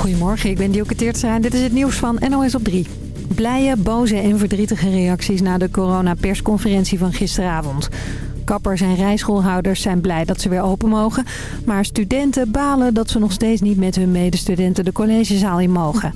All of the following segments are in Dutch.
Goedemorgen, ik ben Dielke en dit is het nieuws van NOS op 3. Blije, boze en verdrietige reacties na de corona-persconferentie van gisteravond. Kappers en rijschoolhouders zijn blij dat ze weer open mogen. Maar studenten balen dat ze nog steeds niet met hun medestudenten de collegezaal in mogen.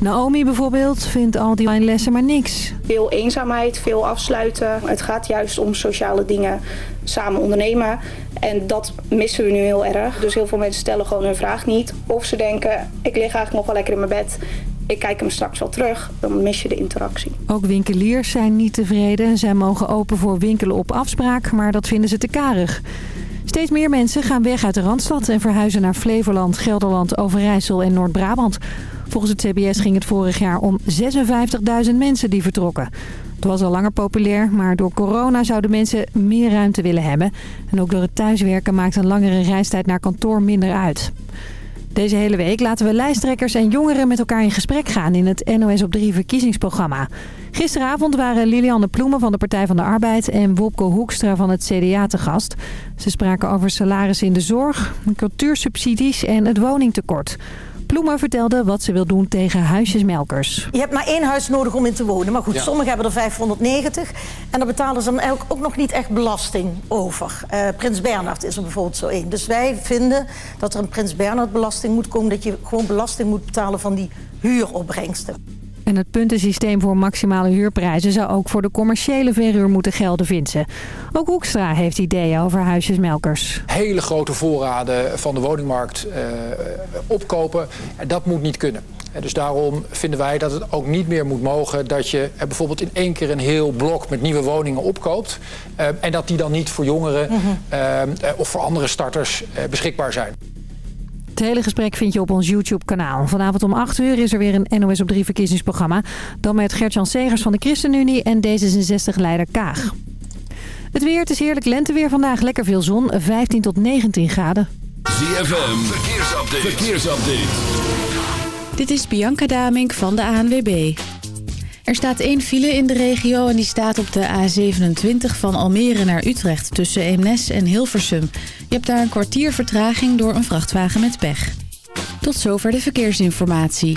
Naomi bijvoorbeeld vindt al die lessen maar niks. Veel eenzaamheid, veel afsluiten. Het gaat juist om sociale dingen samen ondernemen. En dat missen we nu heel erg. Dus heel veel mensen stellen gewoon hun vraag niet. Of ze denken, ik lig eigenlijk nog wel lekker in mijn bed ik kijk hem straks wel terug, dan mis je de interactie. Ook winkeliers zijn niet tevreden. Zij mogen open voor winkelen op afspraak, maar dat vinden ze te karig. Steeds meer mensen gaan weg uit de Randstad en verhuizen naar Flevoland, Gelderland, Overijssel en Noord-Brabant. Volgens het CBS ging het vorig jaar om 56.000 mensen die vertrokken. Het was al langer populair, maar door corona zouden mensen meer ruimte willen hebben. En ook door het thuiswerken maakt een langere reistijd naar kantoor minder uit. Deze hele week laten we lijsttrekkers en jongeren met elkaar in gesprek gaan in het NOS op 3 verkiezingsprogramma. Gisteravond waren Lilianne Ploemen van de Partij van de Arbeid en Wopke Hoekstra van het CDA te gast. Ze spraken over salaris in de zorg, cultuursubsidies en het woningtekort. Ploemen vertelde wat ze wil doen tegen huisjesmelkers. Je hebt maar één huis nodig om in te wonen. Maar goed, sommigen hebben er 590. En daar betalen ze dan eigenlijk ook nog niet echt belasting over. Uh, Prins Bernhard is er bijvoorbeeld zo één. Dus wij vinden dat er een Prins Bernhard belasting moet komen. Dat je gewoon belasting moet betalen van die huuropbrengsten. En het puntensysteem voor maximale huurprijzen zou ook voor de commerciële verhuur moeten gelden, vindt ze. Ook Hoekstra heeft ideeën over huisjesmelkers. Hele grote voorraden van de woningmarkt uh, opkopen, dat moet niet kunnen. Dus daarom vinden wij dat het ook niet meer moet mogen dat je bijvoorbeeld in één keer een heel blok met nieuwe woningen opkoopt. Uh, en dat die dan niet voor jongeren uh, of voor andere starters beschikbaar zijn. Het hele gesprek vind je op ons YouTube-kanaal. Vanavond om 8 uur is er weer een NOS op 3 verkiezingsprogramma. Dan met Gertjan Segers van de ChristenUnie en D66-leider Kaag. Het weer, het is heerlijk lenteweer vandaag. Lekker veel zon, 15 tot 19 graden. ZFM, verkeersupdate. verkeersupdate. Dit is Bianca Damink van de ANWB. Er staat één file in de regio en die staat op de A27 van Almere naar Utrecht... tussen Eemnes en Hilversum. Je hebt daar een kwartier vertraging door een vrachtwagen met pech. Tot zover de verkeersinformatie.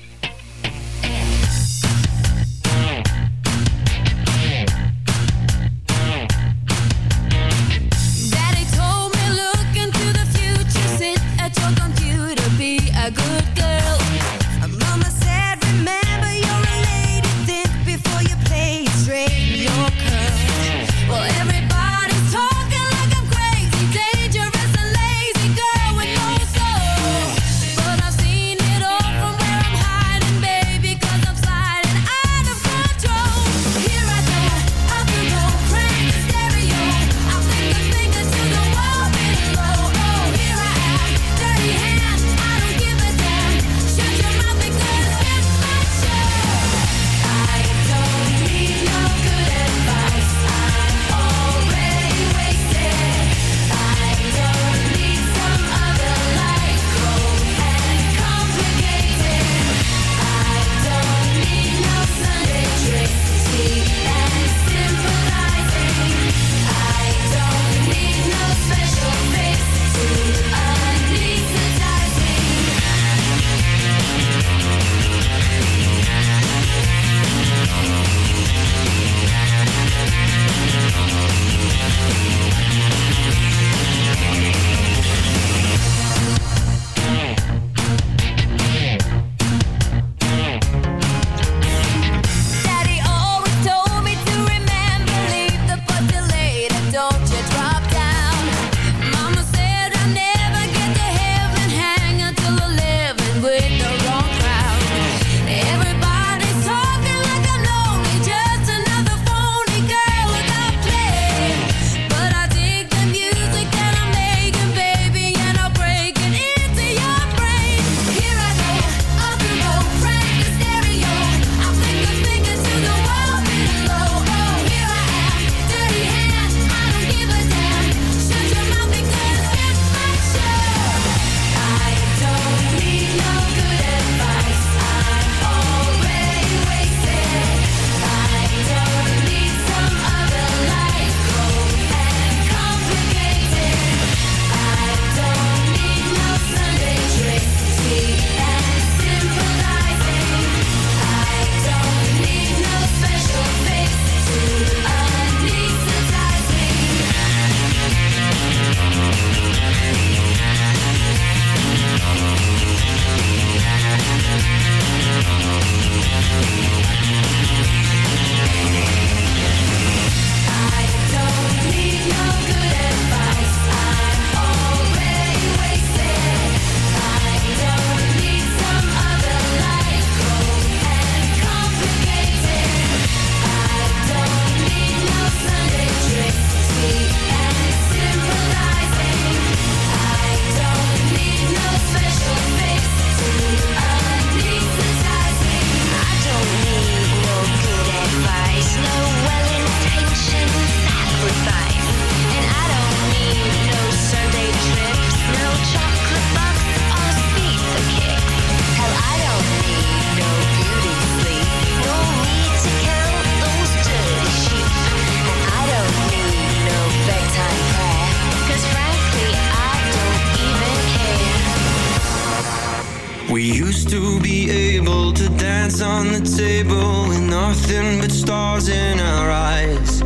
table with nothing but stars in our eyes.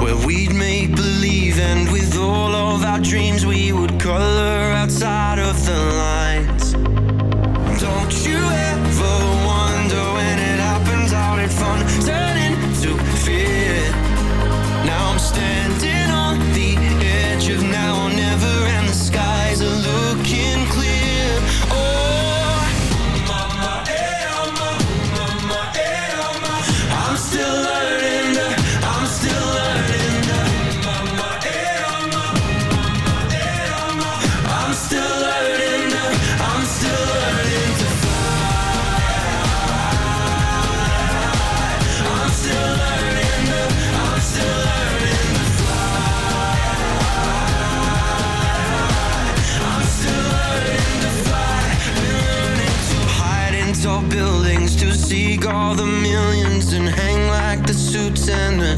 Where we'd make believe, and with all of our dreams, we would color outside of the line.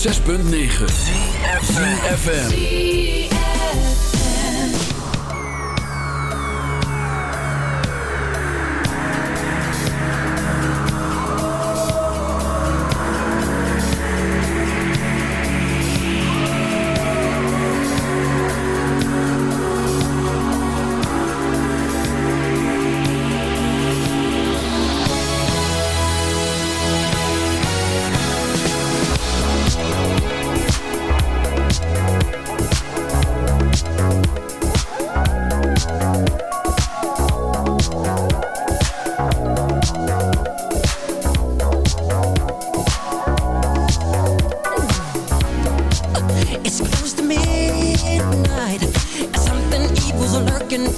106.9 FM.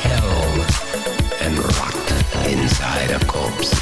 Hell and rot inside a corpse.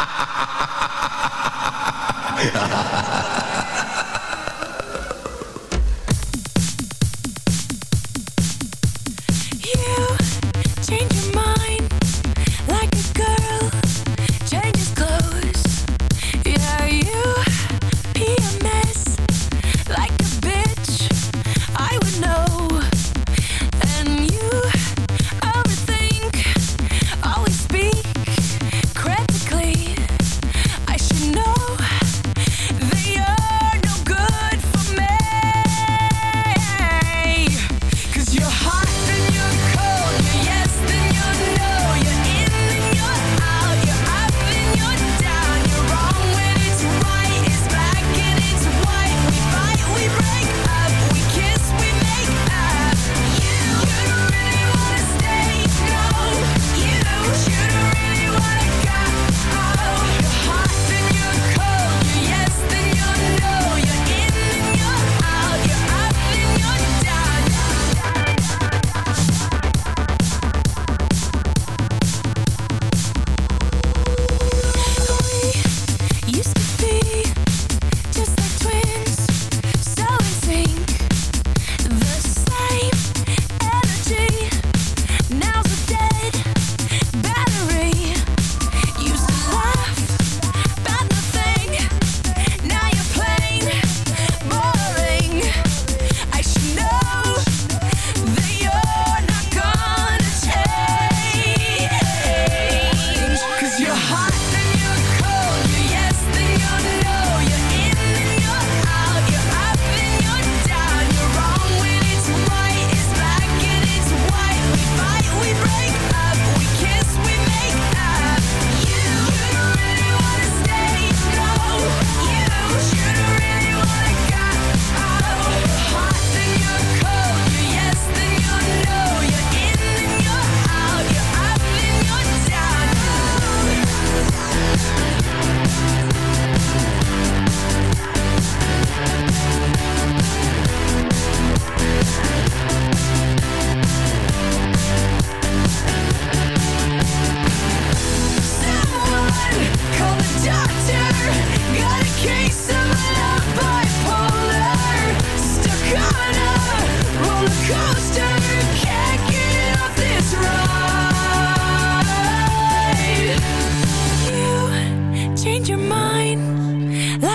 ハハハハ!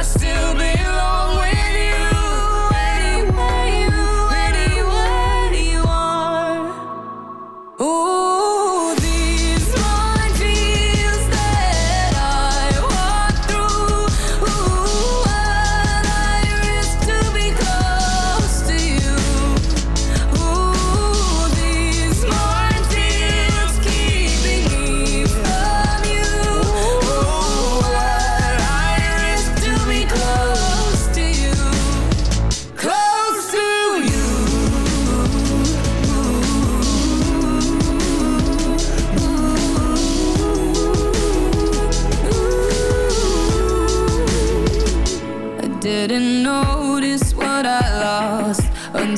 I still belong.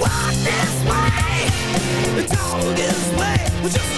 walk this way, talk this way. Just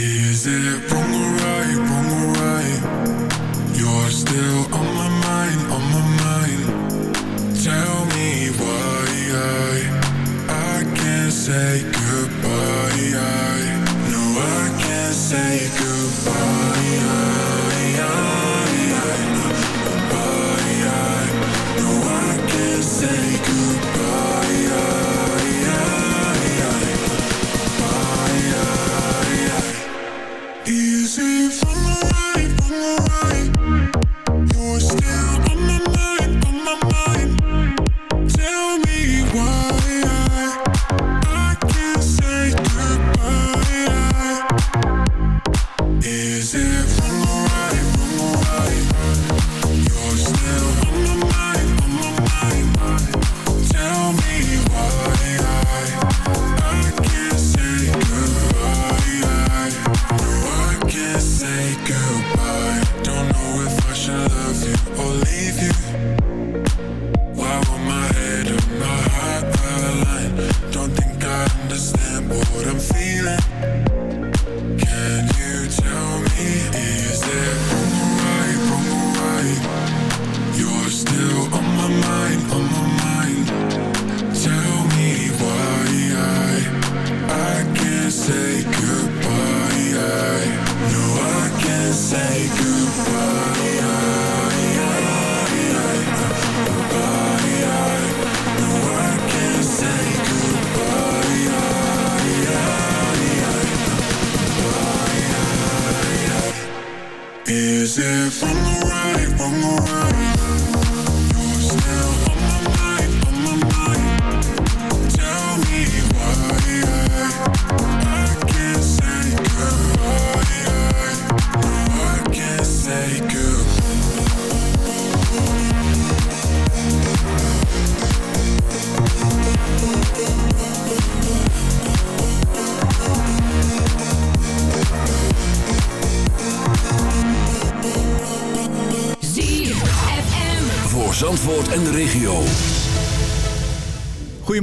Is it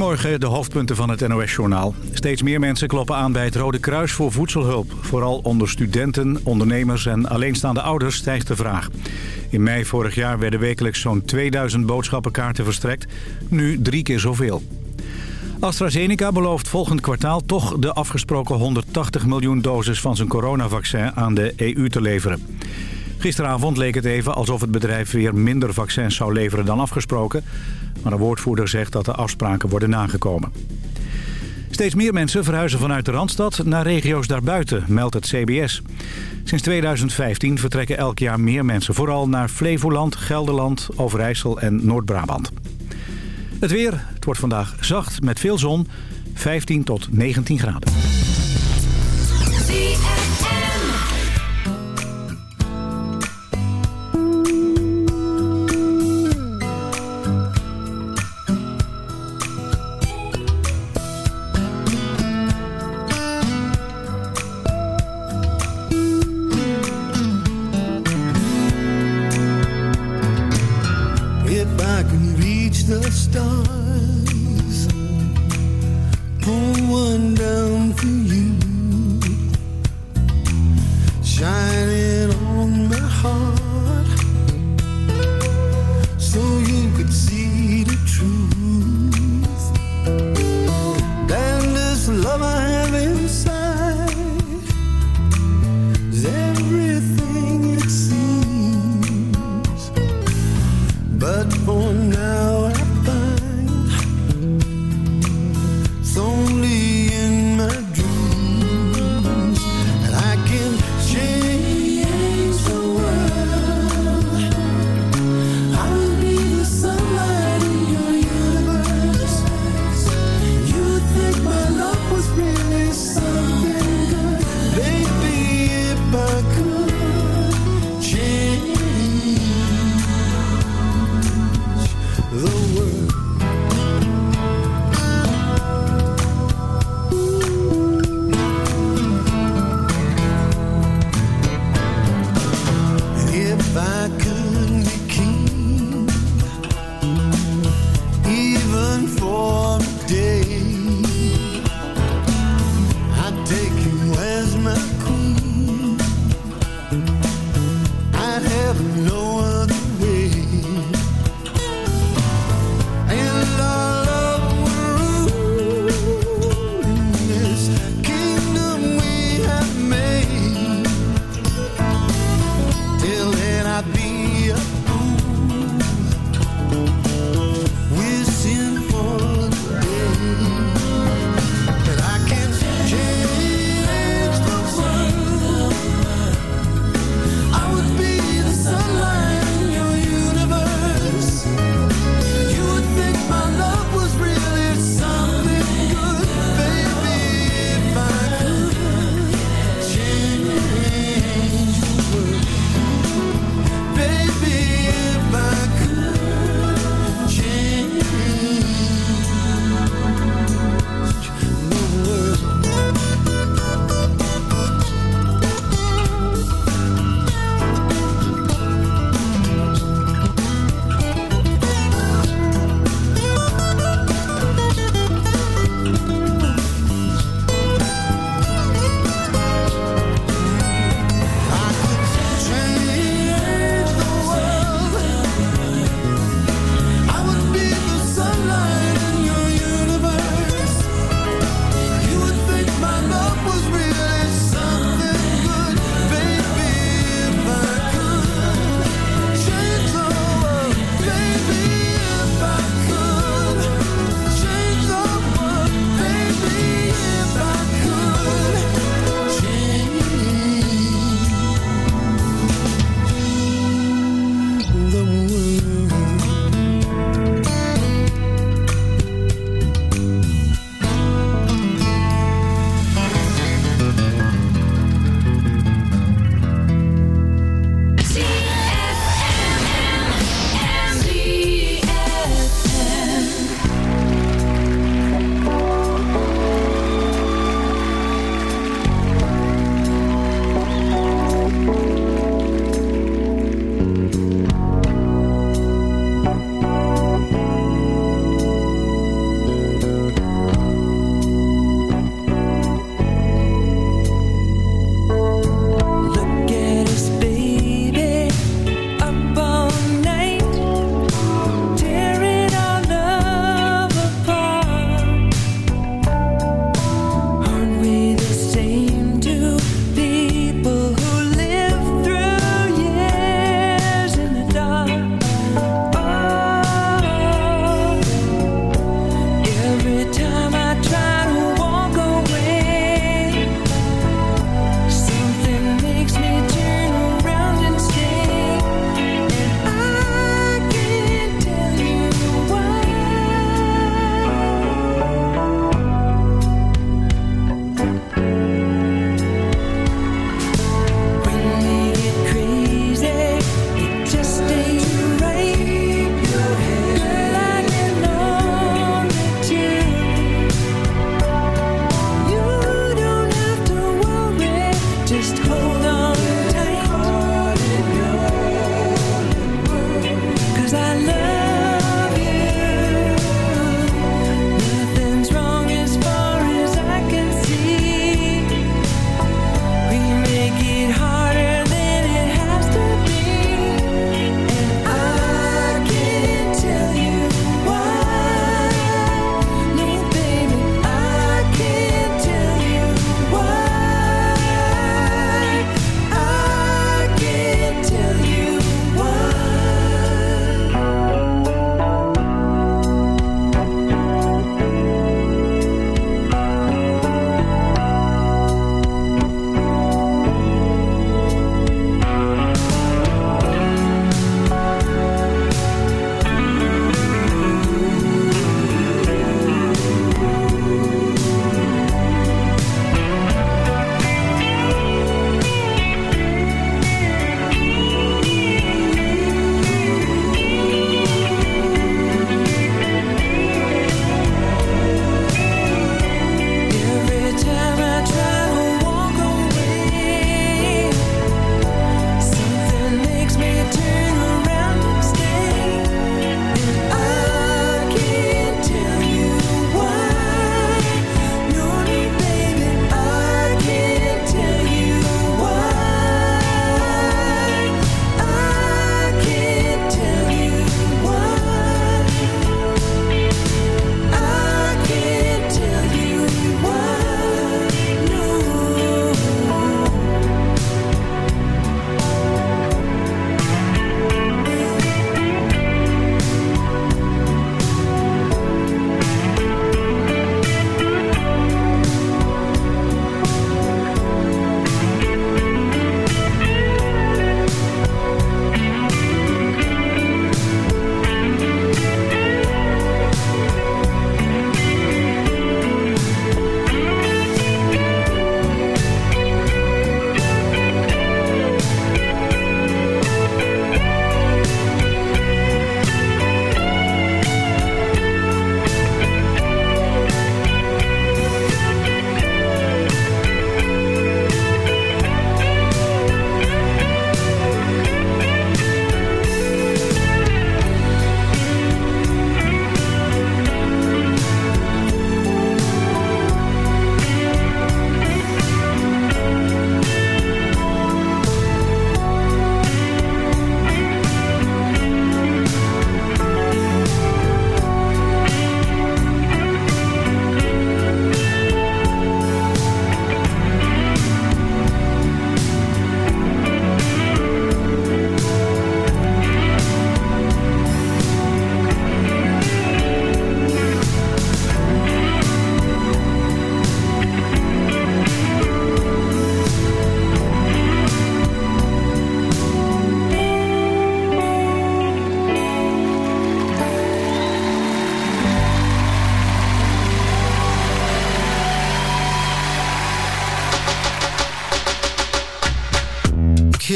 Goedemorgen, de hoofdpunten van het NOS-journaal. Steeds meer mensen kloppen aan bij het Rode Kruis voor voedselhulp. Vooral onder studenten, ondernemers en alleenstaande ouders stijgt de vraag. In mei vorig jaar werden wekelijks zo'n 2000 boodschappenkaarten verstrekt. Nu drie keer zoveel. AstraZeneca belooft volgend kwartaal toch de afgesproken 180 miljoen doses van zijn coronavaccin aan de EU te leveren. Gisteravond leek het even alsof het bedrijf weer minder vaccins zou leveren dan afgesproken. Maar een woordvoerder zegt dat de afspraken worden nagekomen. Steeds meer mensen verhuizen vanuit de Randstad naar regio's daarbuiten, meldt het CBS. Sinds 2015 vertrekken elk jaar meer mensen, vooral naar Flevoland, Gelderland, Overijssel en Noord-Brabant. Het weer, het wordt vandaag zacht met veel zon, 15 tot 19 graden.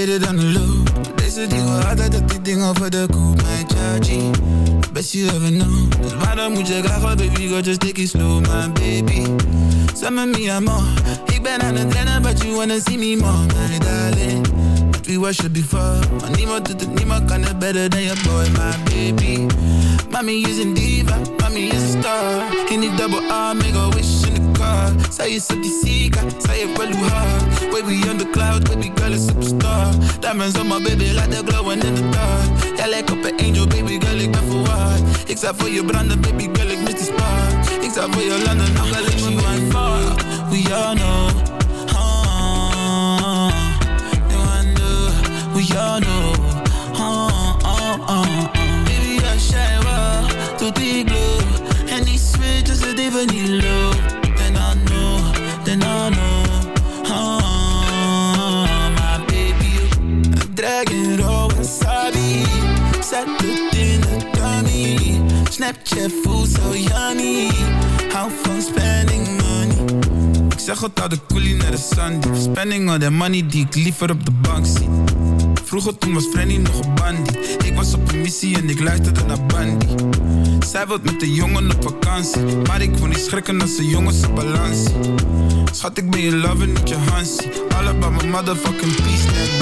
It aan de loop Deze wil altijd dat die ding over de koop Mijn chargy, best you ever know. Dus waarom moet je graag baby girl just take it slow my baby. Zeg me mi amor Ik ben aan het rennen but you wanna see me more My darling. Want we worship before. Maar niemand doet het, niemand kan het better than your boy my baby. Mommy is een diva, mommy is een star. In die double R, make a wish Zij is op die zieka, zij heeft wel hoe hard Baby on the cloud, baby girl is superstar. Diamonds on my baby, like they're glowing in the dark. Jij lijkt op een angel, baby girl, ik ben verwaard Ik zou voor je branden, baby girl, ik mis die spark Ik zou voor je landen, nog wel me mijn fuck We all know We all know uh, uh, uh, Baby, I shine well tot die glow. En die switch is het even niet low Dragon roll wasabi Zet het in de tummy Snapchat voelt zo yummy. Hou van spending money. Ik zeg altijd de coolie naar de Sunday Spending all that money die ik liever op de bank zie. Vroeger toen was Frenny nog een bandie. Ik was op een missie en ik luisterde naar Bandy Zij wilt met de jongen op vakantie Maar ik wil niet schrikken als de jongens op balans Schat ik ben je lover, niet je Hansie. All about my motherfucking peace, net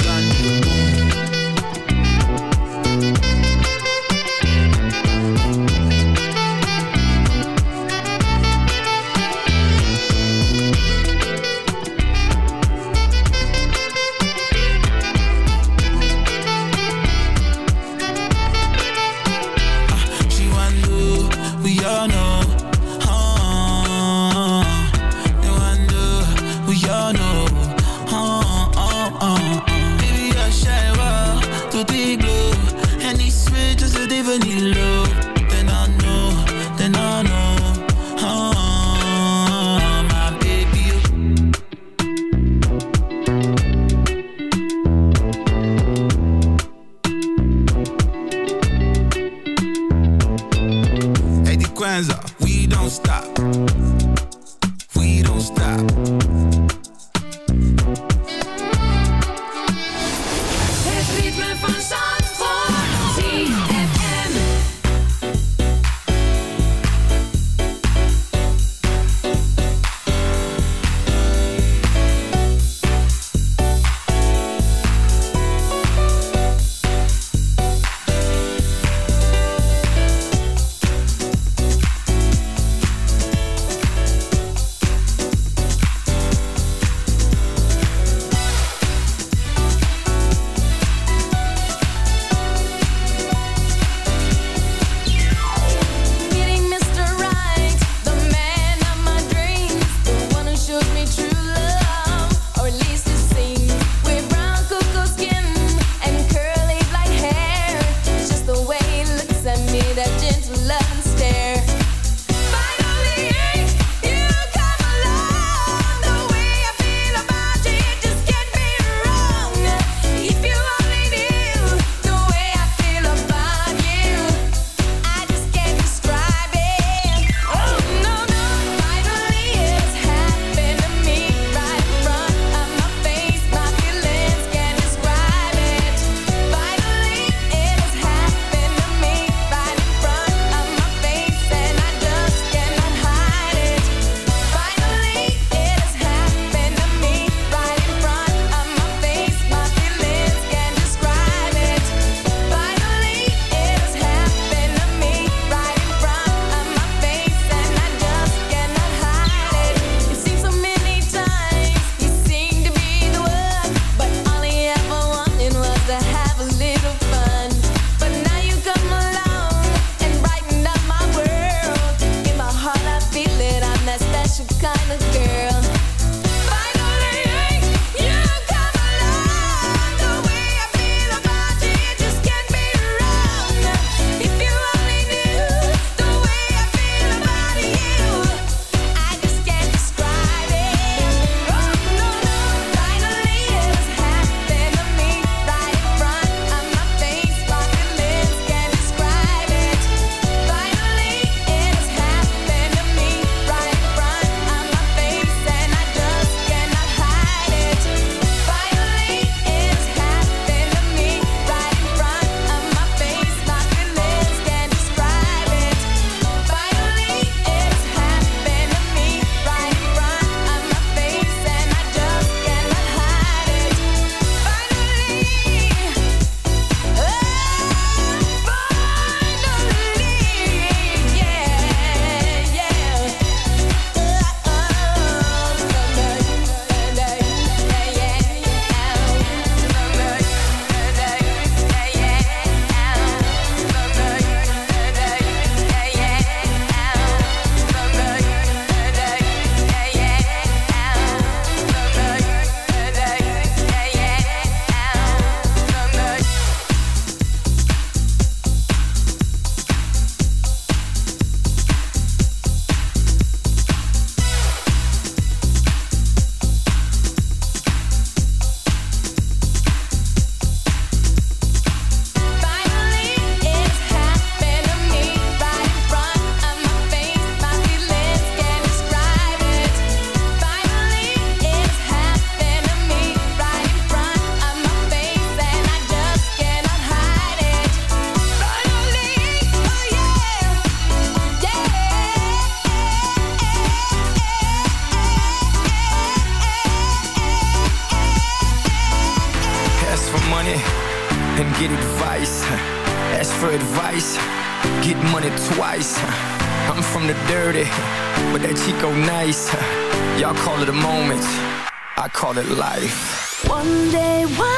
everyone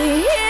here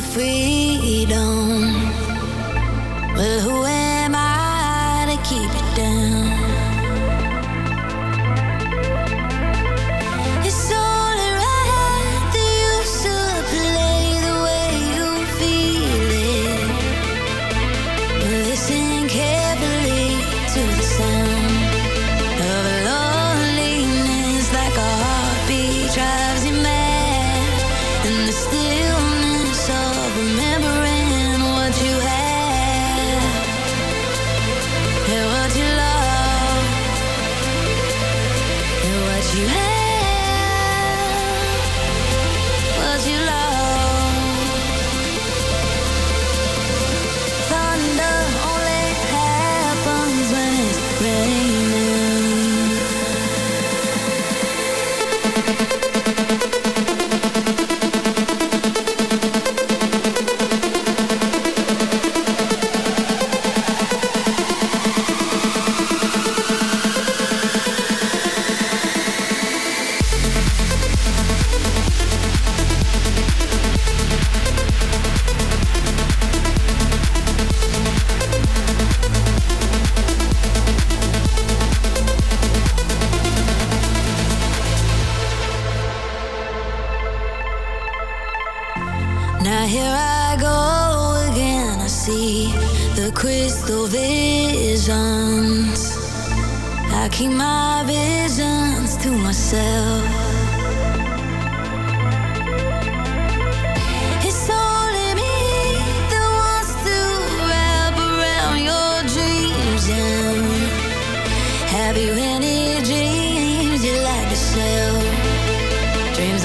freedom. Dreams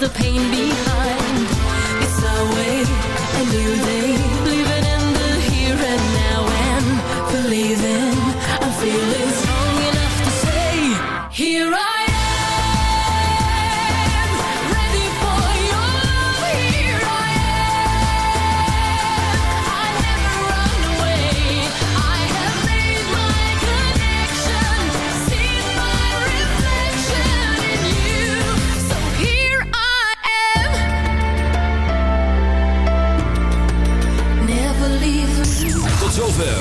the pain behind. It's our way, a new day, living in the here and now, and believing I'm feeling